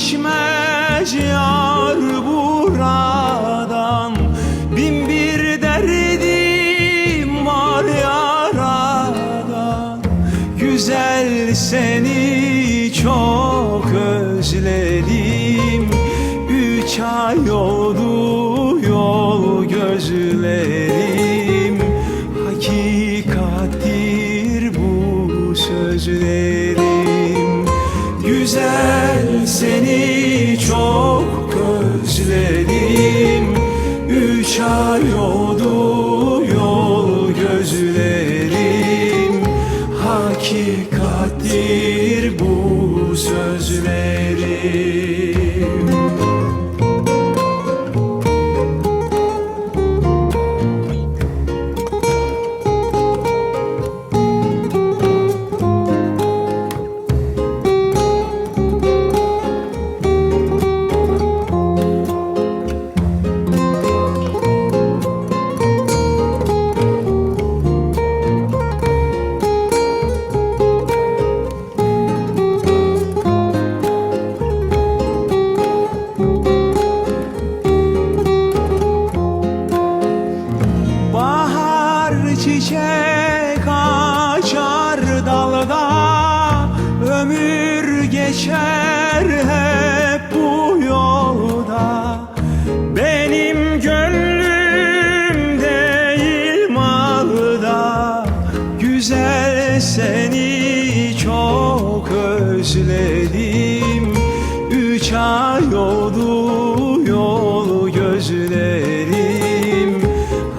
geçmez yar buradan. Bin bir derdim var yaradan. Güzel seni çok özledim. Üç ay oldu yol gözlerim özledim Üç ay oldu yol gözlerim. Hakikattir bu sözlerim geçer hep bu yolda. Benim gönlüm değil malda. Güzel seni çok özledim. Üç ay oldu yol gözlerim.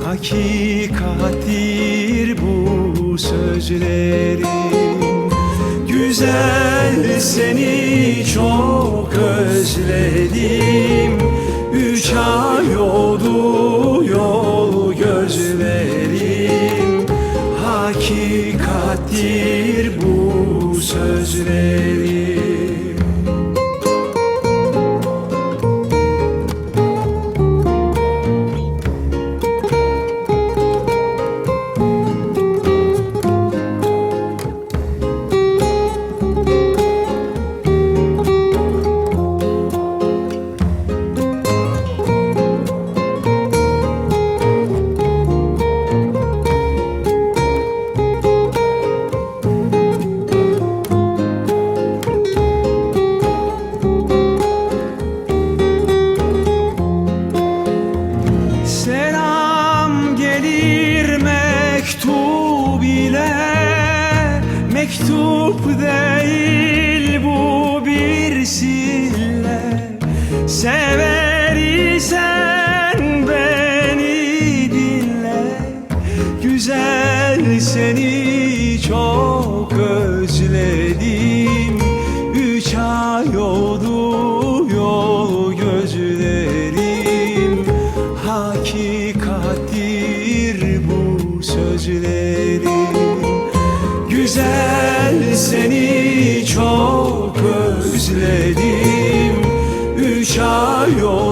Hakikattir bu sözlerim Güzel seni çok özledim. Üç ay oldu yol gözlerim. Hakikattir Selam gelir mektup ile Mektup değil bu bir sille. Sever isen beni dinle Güzel seni çok özledim Güzel seni çok özledim. Üç ay oldu